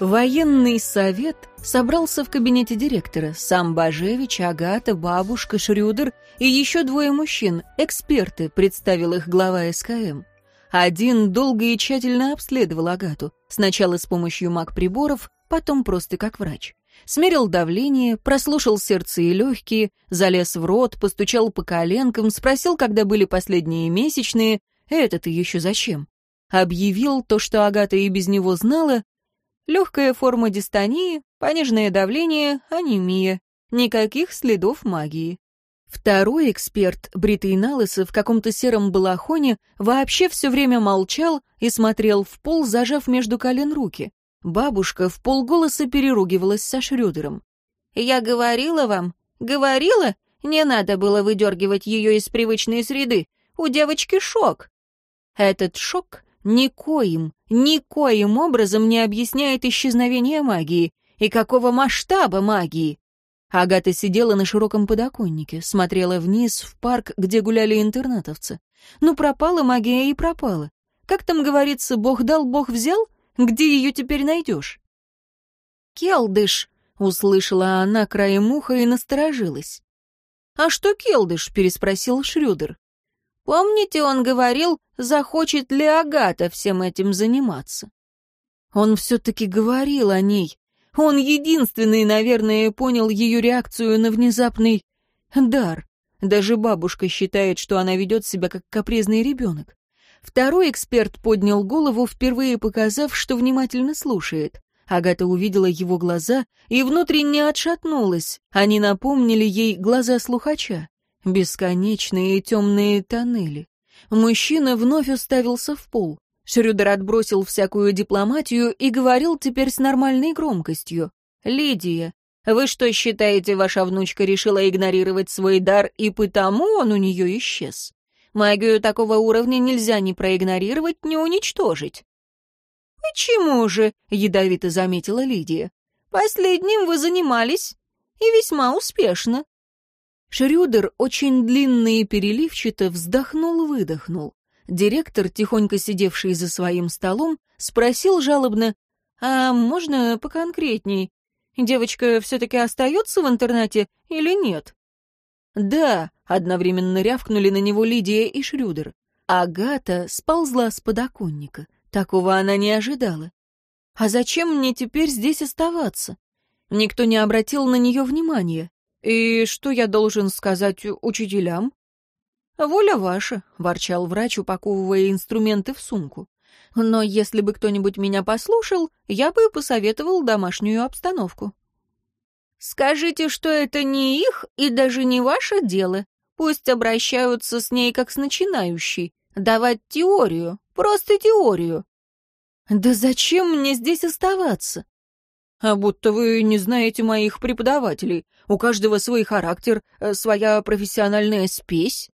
Военный совет собрался в кабинете директора. Сам Бажевич, Агата, бабушка, Шрюдер и еще двое мужчин, эксперты, представил их глава СКМ. Один долго и тщательно обследовал Агату, сначала с помощью маг-приборов, потом просто как врач. Смерил давление, прослушал сердце и легкие, залез в рот, постучал по коленкам, спросил, когда были последние месячные, это-то еще зачем? Объявил то, что Агата и без него знала, Легкая форма дистонии, пониженное давление, анемия. Никаких следов магии. Второй эксперт, бритый налысо, в каком-то сером балахоне, вообще все время молчал и смотрел в пол, зажав между колен руки. Бабушка в полголоса переругивалась со Шрёдером. «Я говорила вам, говорила, не надо было выдергивать ее из привычной среды. У девочки шок». Этот шок никоим, никоим образом не объясняет исчезновение магии. И какого масштаба магии? Агата сидела на широком подоконнике, смотрела вниз в парк, где гуляли интернатовцы. Ну, пропала магия и пропала. Как там говорится, Бог дал, Бог взял? Где ее теперь найдешь? «Келдыш!» — услышала она краем уха и насторожилась. «А что Келдыш?» — переспросил Шрюдер. Помните, он говорил, захочет ли Агата всем этим заниматься? Он все-таки говорил о ней. Он единственный, наверное, понял ее реакцию на внезапный дар. Даже бабушка считает, что она ведет себя как капризный ребенок. Второй эксперт поднял голову, впервые показав, что внимательно слушает. Агата увидела его глаза и внутренне отшатнулась. Они напомнили ей глаза слухача. Бесконечные темные тоннели. Мужчина вновь уставился в пол. Шрюдер отбросил всякую дипломатию и говорил теперь с нормальной громкостью. «Лидия, вы что, считаете, ваша внучка решила игнорировать свой дар, и потому он у нее исчез? Магию такого уровня нельзя ни проигнорировать, ни уничтожить». «Почему же?» — ядовито заметила Лидия. «Последним вы занимались, и весьма успешно. Шрюдер очень длинный и переливчато вздохнул-выдохнул. Директор, тихонько сидевший за своим столом, спросил жалобно, «А можно поконкретней? Девочка все-таки остается в интернате или нет?» «Да», — одновременно рявкнули на него Лидия и Шрюдер. Агата сползла с подоконника. Такого она не ожидала. «А зачем мне теперь здесь оставаться?» Никто не обратил на нее внимания. «И что я должен сказать учителям?» «Воля ваша», — ворчал врач, упаковывая инструменты в сумку. «Но если бы кто-нибудь меня послушал, я бы посоветовал домашнюю обстановку». «Скажите, что это не их и даже не ваше дело. Пусть обращаются с ней как с начинающей. Давать теорию, просто теорию». «Да зачем мне здесь оставаться?» А будто вы не знаете моих преподавателей. У каждого свой характер, э, своя профессиональная спесь.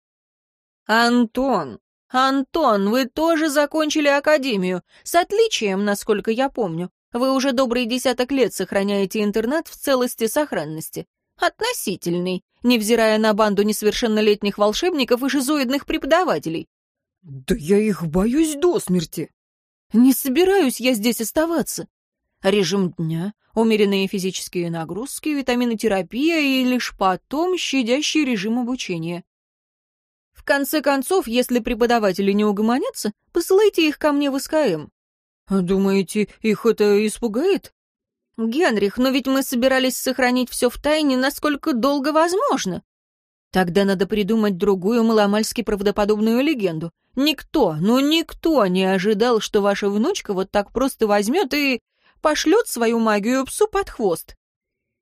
Антон, Антон, вы тоже закончили академию. С отличием, насколько я помню. Вы уже добрый десяток лет сохраняете интернат в целости сохранности. Относительный, невзирая на банду несовершеннолетних волшебников и шизоидных преподавателей. Да я их боюсь до смерти. Не собираюсь я здесь оставаться. Режим дня, умеренные физические нагрузки, витаминотерапия и лишь потом щадящий режим обучения. В конце концов, если преподаватели не угомонятся, посылайте их ко мне в СКМ. Думаете, их это испугает? Генрих, но ведь мы собирались сохранить все в тайне, насколько долго возможно. Тогда надо придумать другую маломальски правдоподобную легенду. Никто, ну никто не ожидал, что ваша внучка вот так просто возьмет и пошлет свою магию псу под хвост.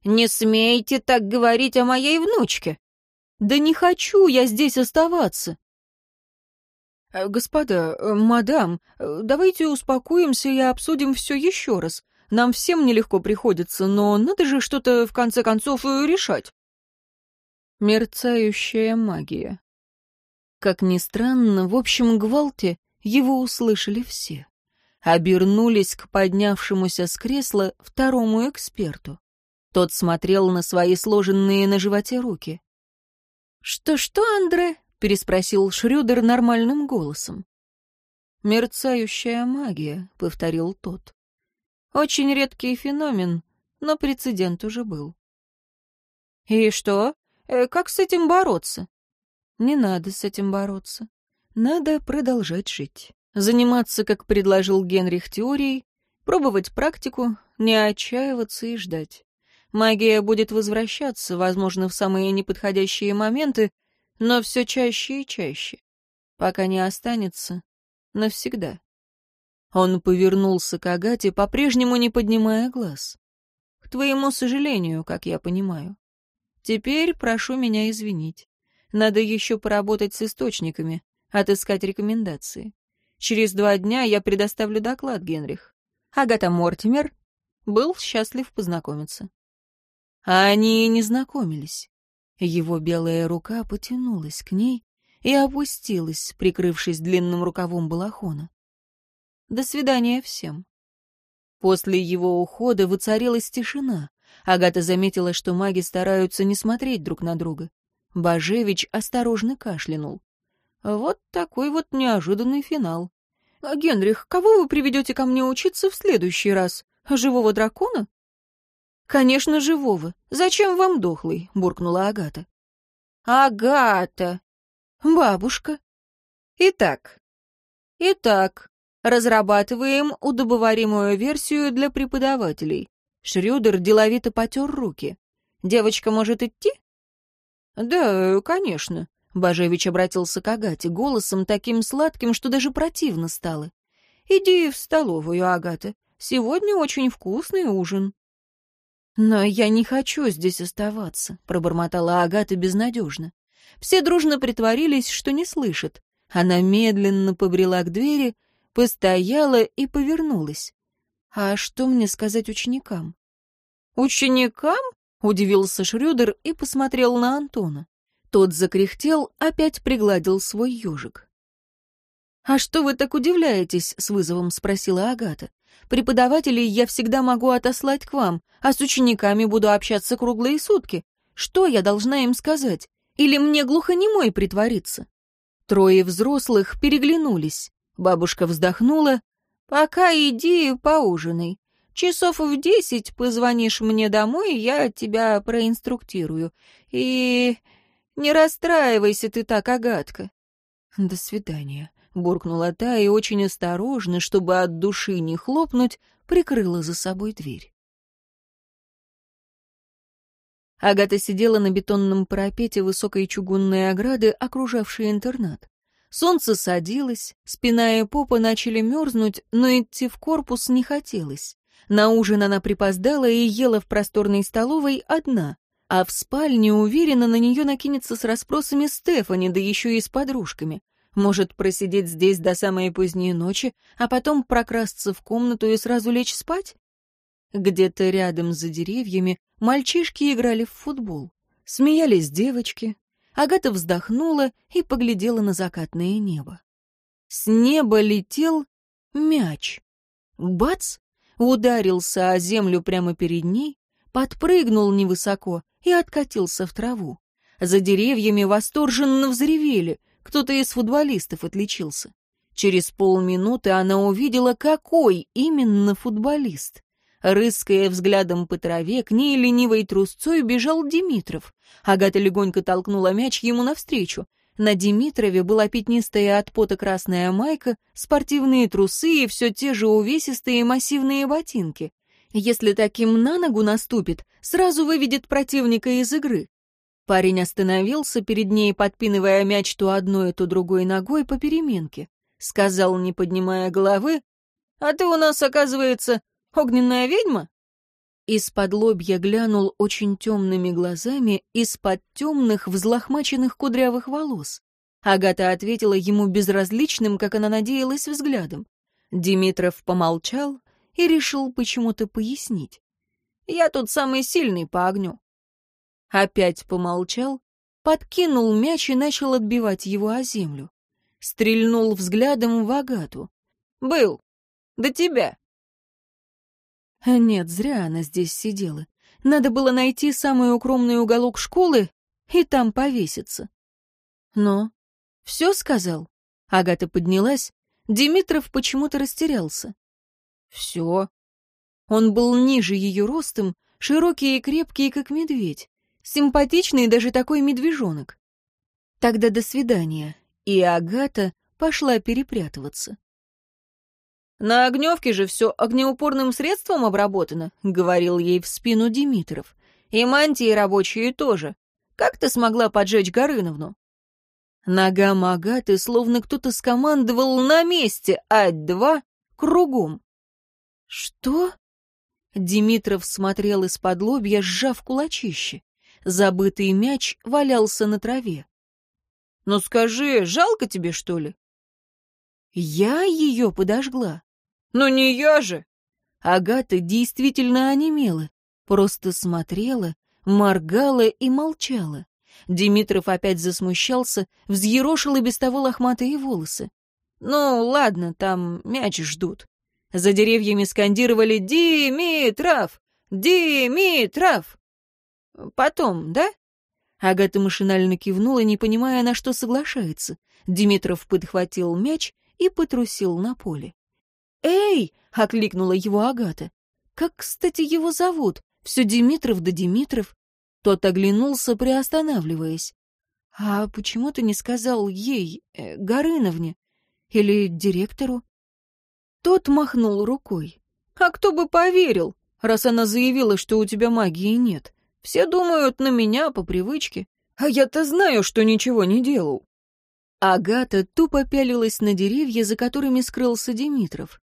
«Не смейте так говорить о моей внучке!» «Да не хочу я здесь оставаться!» э, «Господа, э, мадам, э, давайте успокоимся и обсудим все еще раз. Нам всем нелегко приходится, но надо же что-то в конце концов решать». Мерцающая магия. Как ни странно, в общем гвалте его услышали все обернулись к поднявшемуся с кресла второму эксперту. Тот смотрел на свои сложенные на животе руки. «Что-что, Андре?» — переспросил Шрюдер нормальным голосом. «Мерцающая магия», — повторил тот. Очень редкий феномен, но прецедент уже был. И что? Э, как с этим бороться? Не надо с этим бороться. Надо продолжать жить. Заниматься, как предложил Генрих, теорией, пробовать практику, не отчаиваться и ждать. Магия будет возвращаться, возможно, в самые неподходящие моменты, но все чаще и чаще, пока не останется навсегда. Он повернулся к Агате, по-прежнему не поднимая глаз. «К твоему сожалению, как я понимаю. Теперь прошу меня извинить. Надо еще поработать с источниками, отыскать рекомендации. Через два дня я предоставлю доклад, Генрих. Агата Мортимер был счастлив познакомиться. А они и не знакомились. Его белая рука потянулась к ней и опустилась, прикрывшись длинным рукавом балахона. До свидания всем. После его ухода воцарилась тишина. Агата заметила, что маги стараются не смотреть друг на друга. Бажевич осторожно кашлянул. Вот такой вот неожиданный финал. «А, «Генрих, кого вы приведете ко мне учиться в следующий раз? Живого дракона?» «Конечно, живого. Зачем вам дохлый?» — буркнула Агата. «Агата!» «Бабушка». «Итак, итак, разрабатываем удобоваримую версию для преподавателей». Шрюдер деловито потер руки. «Девочка может идти?» «Да, конечно». Бажевич обратился к Агате голосом таким сладким, что даже противно стало. «Иди в столовую, Агата. Сегодня очень вкусный ужин». «Но я не хочу здесь оставаться», — пробормотала Агата безнадежно. Все дружно притворились, что не слышат. Она медленно побрела к двери, постояла и повернулась. «А что мне сказать ученикам?» «Ученикам?» — удивился Шрёдер и посмотрел на Антона. Тот закряхтел, опять пригладил свой ежик. «А что вы так удивляетесь?» — с вызовом спросила Агата. Преподавателей я всегда могу отослать к вам, а с учениками буду общаться круглые сутки. Что я должна им сказать? Или мне глухонемой притвориться?» Трое взрослых переглянулись. Бабушка вздохнула. «Пока иди поужинай. Часов в десять позвонишь мне домой, я тебя проинструктирую. И не расстраивайся ты так, Агатка». «До свидания», — буркнула та и очень осторожно, чтобы от души не хлопнуть, прикрыла за собой дверь. Агата сидела на бетонном парапете высокой чугунной ограды, окружавшей интернат. Солнце садилось, спина и попа начали мерзнуть, но идти в корпус не хотелось. На ужин она припоздала и ела в просторной столовой одна, а в спальне уверенно на нее накинется с расспросами Стефани, да еще и с подружками. Может просидеть здесь до самой поздней ночи, а потом прокрасться в комнату и сразу лечь спать? Где-то рядом за деревьями мальчишки играли в футбол. Смеялись девочки. Агата вздохнула и поглядела на закатное небо. С неба летел мяч. Бац! Ударился о землю прямо перед ней, подпрыгнул невысоко и откатился в траву. За деревьями восторженно взревели — кто-то из футболистов отличился. Через полминуты она увидела, какой именно футболист. Рыская взглядом по траве, к ней ленивой трусцой бежал Димитров. Агата легонько толкнула мяч ему навстречу. На Димитрове была пятнистая от пота красная майка, спортивные трусы и все те же увесистые массивные ботинки. Если таким на ногу наступит, сразу выведет противника из игры. Парень остановился перед ней, подпинывая мяч то одной, то другой ногой по переменке. Сказал, не поднимая головы, «А ты у нас, оказывается, огненная ведьма?» Из-под лобья глянул очень темными глазами из-под темных, взлохмаченных кудрявых волос. Агата ответила ему безразличным, как она надеялась, взглядом. Димитров помолчал и решил почему-то пояснить. «Я тут самый сильный по огню. Опять помолчал, подкинул мяч и начал отбивать его о землю. Стрельнул взглядом в Агату. «Был. До тебя». Нет, зря она здесь сидела. Надо было найти самый укромный уголок школы и там повеситься. Но все сказал. Агата поднялась. Димитров почему-то растерялся. Все. Он был ниже ее ростом, широкий и крепкий, как медведь. Симпатичный даже такой медвежонок. Тогда до свидания. И Агата пошла перепрятываться. «На огневке же все огнеупорным средством обработано», — говорил ей в спину Димитров. «И мантии рабочие тоже. Как ты смогла поджечь Горыновну?» Ногам Агаты словно кто-то скомандовал на месте, ать-два, кругом. «Что?» Димитров смотрел из-под лобья, сжав кулачище. Забытый мяч валялся на траве. «Ну скажи, жалко тебе, что ли?» «Я ее подожгла. «Но не я же!» Агата действительно онемела, просто смотрела, моргала и молчала. Димитров опять засмущался, взъерошил и без того лохматые волосы. «Ну, ладно, там мяч ждут». За деревьями скандировали «Димитров! Димитров!» «Потом, да?» Агата машинально кивнула, не понимая, на что соглашается. Димитров подхватил мяч и потрусил на поле. «Эй!» — окликнула его Агата. «Как, кстати, его зовут? Все Димитров да Димитров». Тот оглянулся, приостанавливаясь. «А почему ты не сказал ей, э, Горыновне? Или директору?» Тот махнул рукой. «А кто бы поверил, раз она заявила, что у тебя магии нет? Все думают на меня по привычке, а я-то знаю, что ничего не делал». Агата тупо пялилась на деревья, за которыми скрылся Димитров.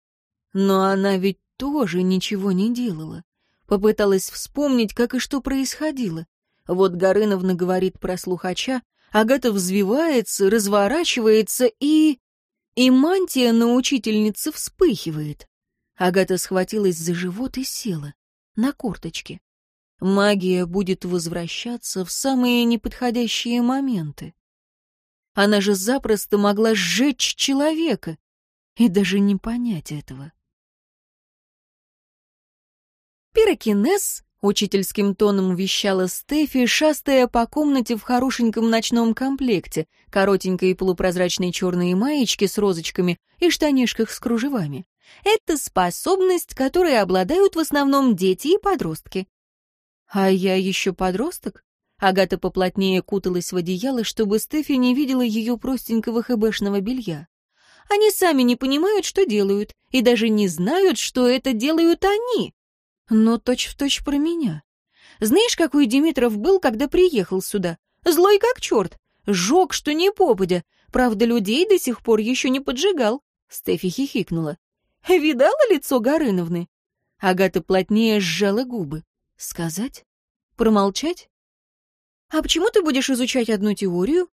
Но она ведь тоже ничего не делала. Попыталась вспомнить, как и что происходило. Вот Горыновна говорит про слухача, Агата взвивается, разворачивается и... И мантия на учительнице вспыхивает. Агата схватилась за живот и села. На корточке. Магия будет возвращаться в самые неподходящие моменты. Она же запросто могла сжечь человека и даже не понять этого. Пирокинез, учительским тоном вещала Стефи, шастая по комнате в хорошеньком ночном комплекте, коротенькой полупрозрачной черной маечке с розочками и штанишках с кружевами. Это способность, которой обладают в основном дети и подростки. А я еще подросток? Агата поплотнее куталась в одеяло, чтобы Стефи не видела ее простенького хэбэшного белья. Они сами не понимают, что делают, и даже не знают, что это делают они но точь-в-точь точь про меня. Знаешь, какой Димитров был, когда приехал сюда? Злой как черт, жег, что не попадя. Правда, людей до сих пор еще не поджигал. Стефи хихикнула. Видала лицо Горыновны? Агата плотнее сжала губы. Сказать? Промолчать? А почему ты будешь изучать одну теорию?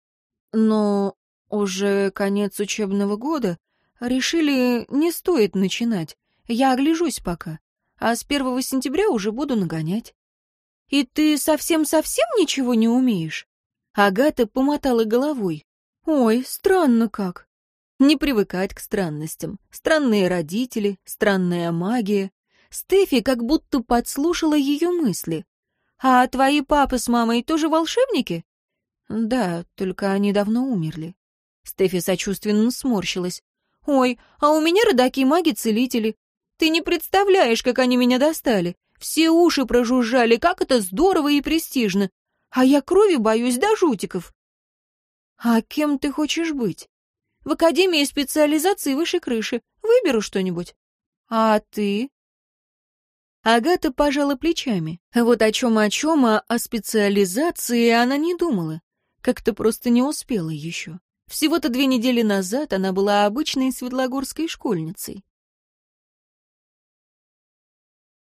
Но уже конец учебного года. Решили, не стоит начинать. Я огляжусь пока а с первого сентября уже буду нагонять. И ты совсем-совсем ничего не умеешь? Агата помотала головой. Ой, странно как. Не привыкать к странностям. Странные родители, странная магия. Стефи как будто подслушала ее мысли. «А твои папа с мамой тоже волшебники?» «Да, только они давно умерли». Стефи сочувственно сморщилась. «Ой, а у меня родаки-маги-целители. Ты не представляешь, как они меня достали. Все уши прожужжали, как это здорово и престижно. А я крови боюсь до жутиков. А кем ты хочешь быть? В Академии специализации выше крыши. Выберу что-нибудь. А ты? Агата пожала плечами. Вот о чем о чем, а о специализации она не думала. Как-то просто не успела еще. Всего-то две недели назад она была обычной светлогорской школьницей.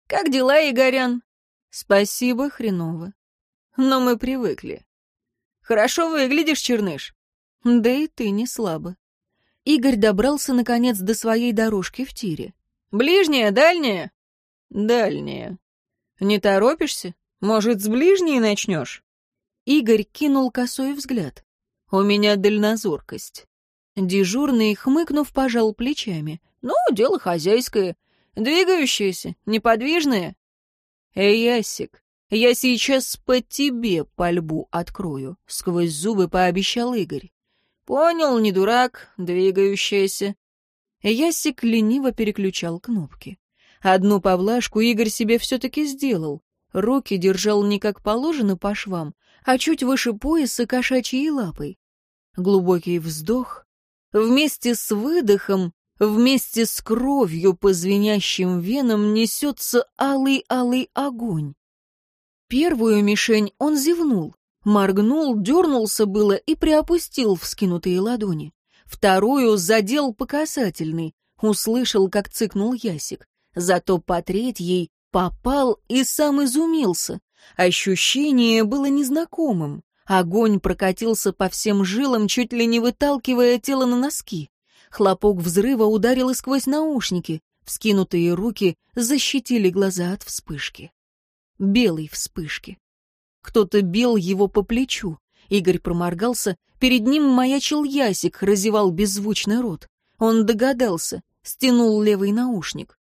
«Как дела, Игорян?» «Спасибо, хреново. Но мы привыкли». «Хорошо выглядишь, Черныш». «Да и ты не слабо». Игорь добрался, наконец, до своей дорожки в тире. «Ближняя, дальняя?» «Дальняя». «Не торопишься? Может, с ближней начнешь?» Игорь кинул косой взгляд. «У меня дальнозоркость». Дежурный, хмыкнув, пожал плечами. «Ну, дело хозяйское. Двигающиеся, неподвижные? Эй, Ясик, я сейчас по тебе пальбу открою, сквозь зубы пообещал Игорь. Понял, не дурак, двигающаяся. Ясик лениво переключал кнопки. Одну поблажку Игорь себе все-таки сделал. Руки держал не как положено по швам, а чуть выше пояса кошачьей лапой. Глубокий вздох. Вместе с выдохом, вместе с кровью по звенящим венам несется алый-алый огонь. Первую мишень он зевнул, моргнул, дернулся было и приопустил вскинутые ладони. Вторую задел по касательной, услышал, как цыкнул ясик. Зато по третьей попал и сам изумился. Ощущение было незнакомым. Огонь прокатился по всем жилам, чуть ли не выталкивая тело на носки. Хлопок взрыва ударил и сквозь наушники. Вскинутые руки защитили глаза от вспышки. Белой вспышки. Кто-то бил его по плечу. Игорь проморгался. Перед ним маячил ясик, разевал беззвучный рот. Он догадался, стянул левый наушник.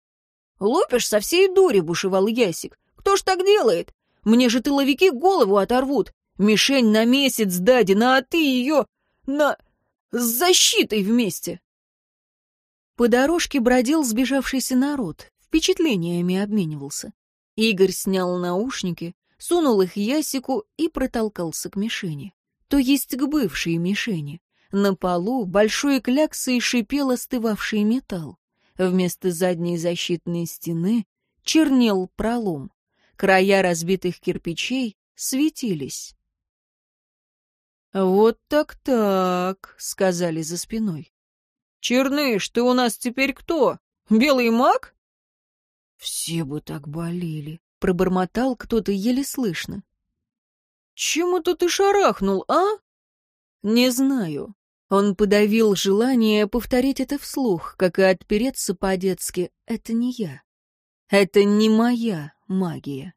«Лупишь со всей дури», — бушевал ясик. «Кто ж так делает? Мне же тыловики голову оторвут. Мишень на месяц дадена, а ты ее на... с защитой вместе». По дорожке бродил сбежавшийся народ, впечатлениями обменивался. Игорь снял наушники, сунул их ясику и протолкался к мишени. То есть к бывшей мишени. На полу большой кляксой шипел остывавший металл. Вместо задней защитной стены чернел пролом. Края разбитых кирпичей светились. «Вот так-так», — сказали за спиной. «Черныш, ты у нас теперь кто? Белый маг?» «Все бы так болели», — пробормотал кто-то еле слышно. «Чему-то ты шарахнул, а?» «Не знаю». Он подавил желание повторить это вслух, как и отпереться по-детски. «Это не я. Это не моя магия».